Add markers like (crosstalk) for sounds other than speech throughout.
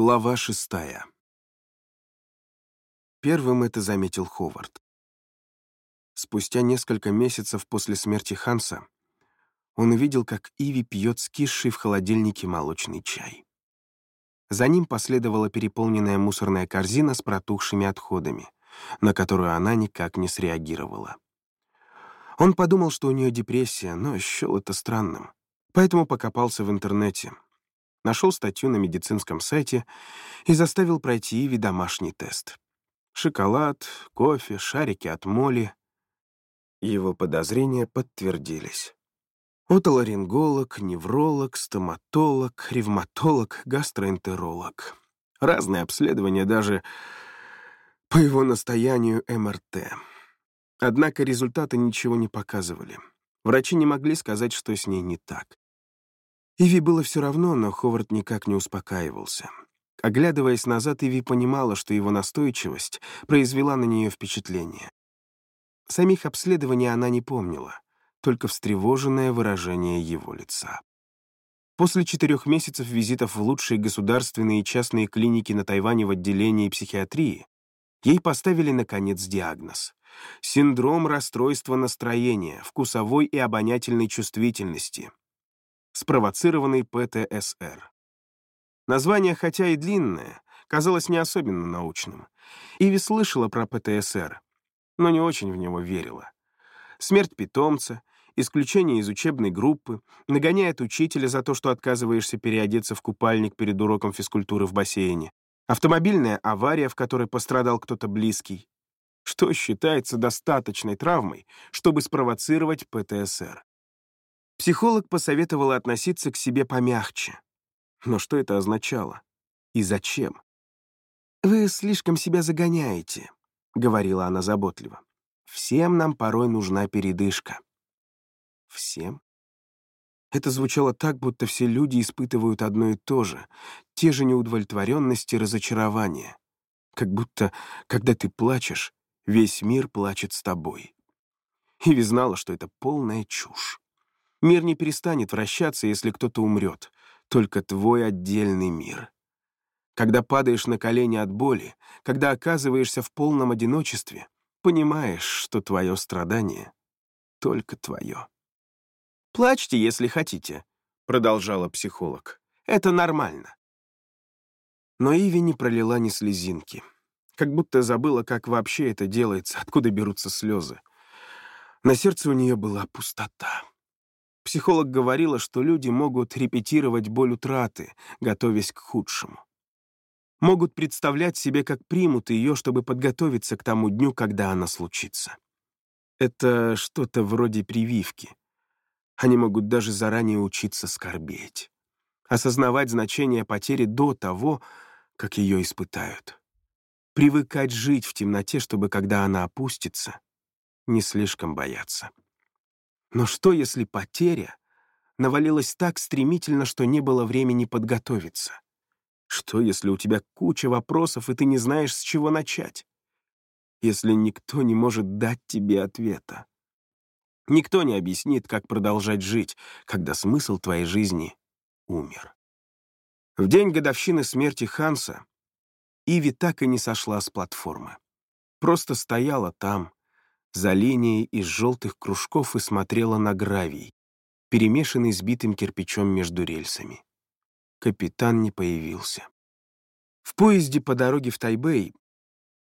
Глава шестая. Первым это заметил Ховард. Спустя несколько месяцев после смерти Ханса он увидел, как Иви пьет скисший в холодильнике молочный чай. За ним последовала переполненная мусорная корзина с протухшими отходами, на которую она никак не среагировала. Он подумал, что у нее депрессия, но счел это странным. Поэтому покопался в интернете — нашел статью на медицинском сайте и заставил пройти Иви домашний тест. Шоколад, кофе, шарики от моли. Его подозрения подтвердились. Отоларинголог, невролог, стоматолог, ревматолог, гастроэнтеролог. Разные обследования, даже по его настоянию МРТ. Однако результаты ничего не показывали. Врачи не могли сказать, что с ней не так. Иви было все равно, но Ховард никак не успокаивался. Оглядываясь назад, Иви понимала, что его настойчивость произвела на нее впечатление. Самих обследований она не помнила, только встревоженное выражение его лица. После четырех месяцев визитов в лучшие государственные и частные клиники на Тайване в отделении психиатрии ей поставили, наконец, диагноз — синдром расстройства настроения, вкусовой и обонятельной чувствительности, спровоцированный ПТСР. Название, хотя и длинное, казалось не особенно научным. Иви слышала про ПТСР, но не очень в него верила. Смерть питомца, исключение из учебной группы, нагоняет учителя за то, что отказываешься переодеться в купальник перед уроком физкультуры в бассейне, автомобильная авария, в которой пострадал кто-то близкий. Что считается достаточной травмой, чтобы спровоцировать ПТСР? Психолог посоветовала относиться к себе помягче. Но что это означало? И зачем? «Вы слишком себя загоняете», — говорила она заботливо. «Всем нам порой нужна передышка». «Всем?» Это звучало так, будто все люди испытывают одно и то же, те же неудовлетворенности и разочарования. Как будто, когда ты плачешь, весь мир плачет с тобой. Иви знала, что это полная чушь. Мир не перестанет вращаться, если кто-то умрет. Только твой отдельный мир. Когда падаешь на колени от боли, когда оказываешься в полном одиночестве, понимаешь, что твое страдание — только твое. «Плачьте, если хотите», — продолжала психолог. «Это нормально». Но Иви не пролила ни слезинки. Как будто забыла, как вообще это делается, откуда берутся слезы. На сердце у нее была пустота. Психолог говорила, что люди могут репетировать боль утраты, готовясь к худшему. Могут представлять себе, как примут ее, чтобы подготовиться к тому дню, когда она случится. Это что-то вроде прививки. Они могут даже заранее учиться скорбеть, осознавать значение потери до того, как ее испытают. Привыкать жить в темноте, чтобы, когда она опустится, не слишком бояться. Но что, если потеря навалилась так стремительно, что не было времени подготовиться? Что, если у тебя куча вопросов, и ты не знаешь, с чего начать? Если никто не может дать тебе ответа? Никто не объяснит, как продолжать жить, когда смысл твоей жизни умер. В день годовщины смерти Ханса Иви так и не сошла с платформы. Просто стояла там, за линией из желтых кружков и смотрела на гравий, перемешанный с битым кирпичом между рельсами. Капитан не появился. В поезде по дороге в Тайбэй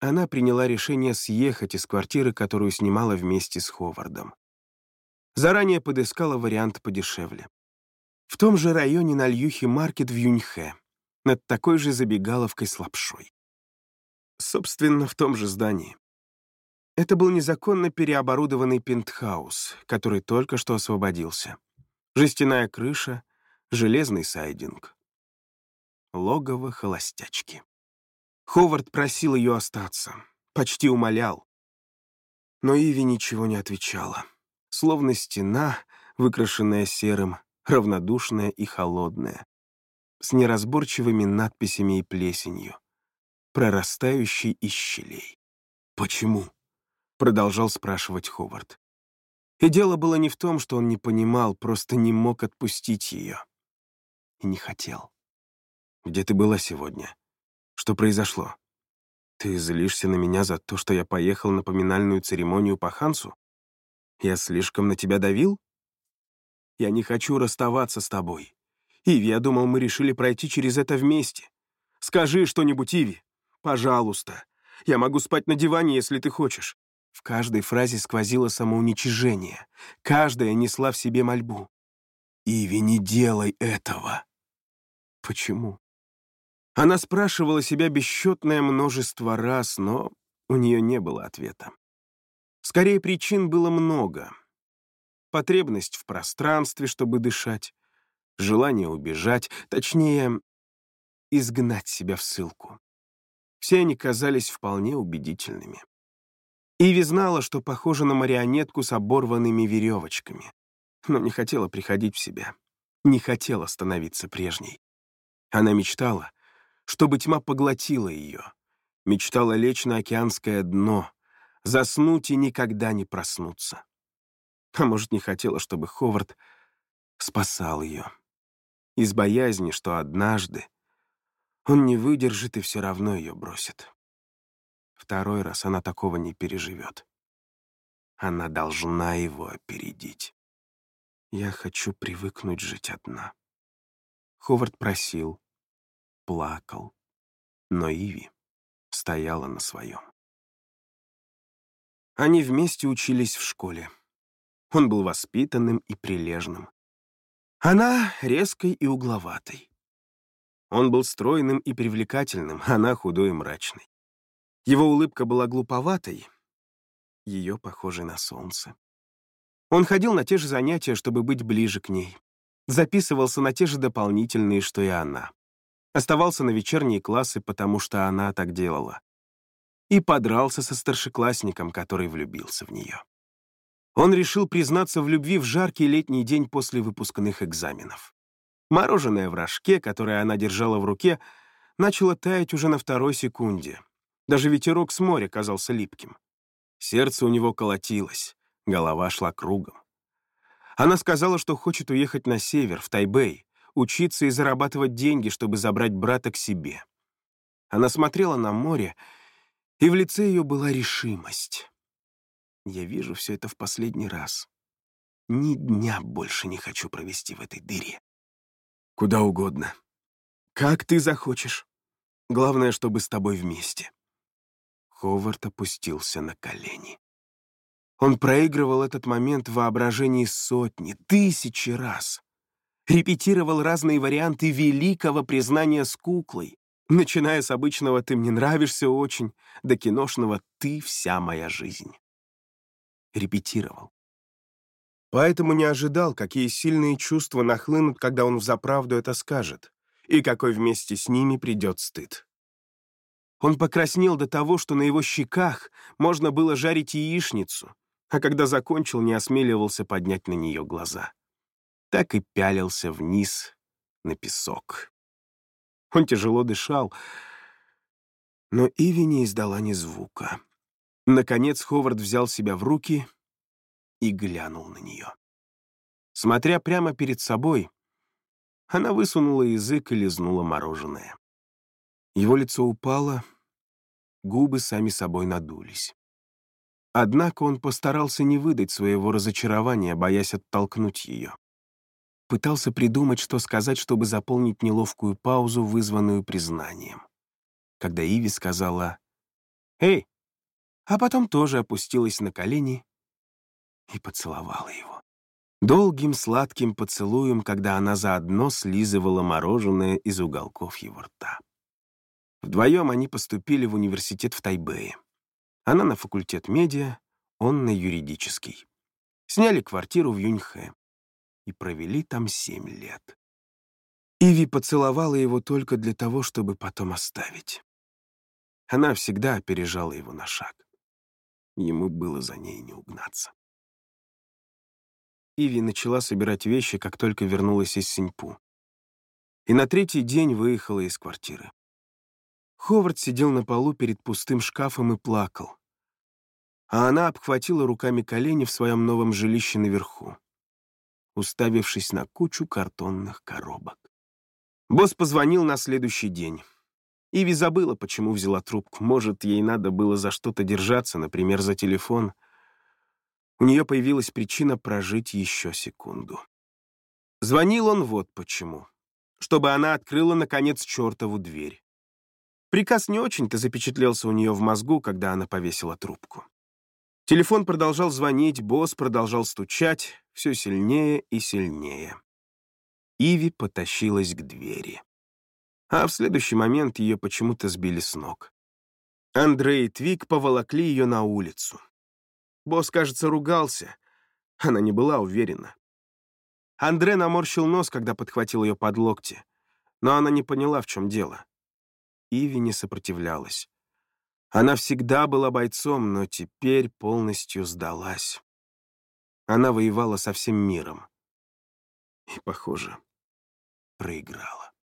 она приняла решение съехать из квартиры, которую снимала вместе с Ховардом. Заранее подыскала вариант подешевле. В том же районе на Льюхи-маркет в Юньхэ, над такой же забегаловкой с лапшой. Собственно, в том же здании. Это был незаконно переоборудованный пентхаус, который только что освободился. Жестяная крыша, железный сайдинг. Логово холостячки. Ховард просил ее остаться, почти умолял. Но Иви ничего не отвечала. Словно стена, выкрашенная серым, равнодушная и холодная, с неразборчивыми надписями и плесенью, прорастающей из щелей. Почему? Продолжал спрашивать Ховард. И дело было не в том, что он не понимал, просто не мог отпустить ее. И не хотел. Где ты была сегодня? Что произошло? Ты злишься на меня за то, что я поехал на поминальную церемонию по Хансу? Я слишком на тебя давил? Я не хочу расставаться с тобой. Иви, я думал, мы решили пройти через это вместе. Скажи что-нибудь, Иви. Пожалуйста. Я могу спать на диване, если ты хочешь. В каждой фразе сквозило самоуничижение. Каждая несла в себе мольбу. «Иви, не делай этого!» Почему? Она спрашивала себя бесчетное множество раз, но у нее не было ответа. Скорее, причин было много. Потребность в пространстве, чтобы дышать, желание убежать, точнее, изгнать себя в ссылку. Все они казались вполне убедительными. Иви знала, что похожа на марионетку с оборванными веревочками, но не хотела приходить в себя, не хотела становиться прежней. Она мечтала, чтобы тьма поглотила ее, мечтала лечь на океанское дно, заснуть и никогда не проснуться. А может, не хотела, чтобы Ховард спасал ее. Из боязни, что однажды он не выдержит и все равно ее бросит. Второй раз она такого не переживет. Она должна его опередить. Я хочу привыкнуть жить одна. Ховард просил, плакал, но Иви стояла на своем. Они вместе учились в школе. Он был воспитанным и прилежным. Она резкой и угловатой. Он был стройным и привлекательным, (laughs) она худой и мрачной. Его улыбка была глуповатой, ее похожей на солнце. Он ходил на те же занятия, чтобы быть ближе к ней. Записывался на те же дополнительные, что и она. Оставался на вечерние классы, потому что она так делала. И подрался со старшеклассником, который влюбился в нее. Он решил признаться в любви в жаркий летний день после выпускных экзаменов. Мороженое в рожке, которое она держала в руке, начало таять уже на второй секунде. Даже ветерок с моря казался липким. Сердце у него колотилось, голова шла кругом. Она сказала, что хочет уехать на север, в Тайбэй, учиться и зарабатывать деньги, чтобы забрать брата к себе. Она смотрела на море, и в лице ее была решимость. Я вижу все это в последний раз. Ни дня больше не хочу провести в этой дыре. Куда угодно. Как ты захочешь. Главное, чтобы с тобой вместе. Ховард опустился на колени. Он проигрывал этот момент в воображении сотни, тысячи раз. Репетировал разные варианты великого признания с куклой, начиная с обычного «ты мне нравишься очень» до киношного «ты вся моя жизнь». Репетировал. Поэтому не ожидал, какие сильные чувства нахлынут, когда он взаправду это скажет, и какой вместе с ними придет стыд. Он покраснел до того, что на его щеках можно было жарить яичницу, а когда закончил, не осмеливался поднять на нее глаза. Так и пялился вниз на песок. Он тяжело дышал, но Иви не издала ни звука. Наконец Ховард взял себя в руки и глянул на нее. Смотря прямо перед собой, она высунула язык и лизнула мороженое. Его лицо упало, губы сами собой надулись. Однако он постарался не выдать своего разочарования, боясь оттолкнуть ее. Пытался придумать, что сказать, чтобы заполнить неловкую паузу, вызванную признанием. Когда Иви сказала «Эй!», а потом тоже опустилась на колени и поцеловала его. Долгим сладким поцелуем, когда она заодно слизывала мороженое из уголков его рта. Вдвоем они поступили в университет в Тайбэе. Она на факультет медиа, он на юридический. Сняли квартиру в Юньхэ и провели там семь лет. Иви поцеловала его только для того, чтобы потом оставить. Она всегда опережала его на шаг. Ему было за ней не угнаться. Иви начала собирать вещи, как только вернулась из Синьпу. И на третий день выехала из квартиры. Ховард сидел на полу перед пустым шкафом и плакал. А она обхватила руками колени в своем новом жилище наверху, уставившись на кучу картонных коробок. Босс позвонил на следующий день. Иви забыла, почему взяла трубку. Может, ей надо было за что-то держаться, например, за телефон. У нее появилась причина прожить еще секунду. Звонил он вот почему. Чтобы она открыла, наконец, чертову дверь. Приказ не очень-то запечатлелся у нее в мозгу, когда она повесила трубку. Телефон продолжал звонить, босс продолжал стучать, все сильнее и сильнее. Иви потащилась к двери а в следующий момент ее почему-то сбили с ног. Андрей и Твик поволокли ее на улицу. Босс, кажется, ругался. Она не была уверена. Андре наморщил нос, когда подхватил ее под локти, но она не поняла, в чем дело. Иви не сопротивлялась. Она всегда была бойцом, но теперь полностью сдалась. Она воевала со всем миром. И, похоже, проиграла.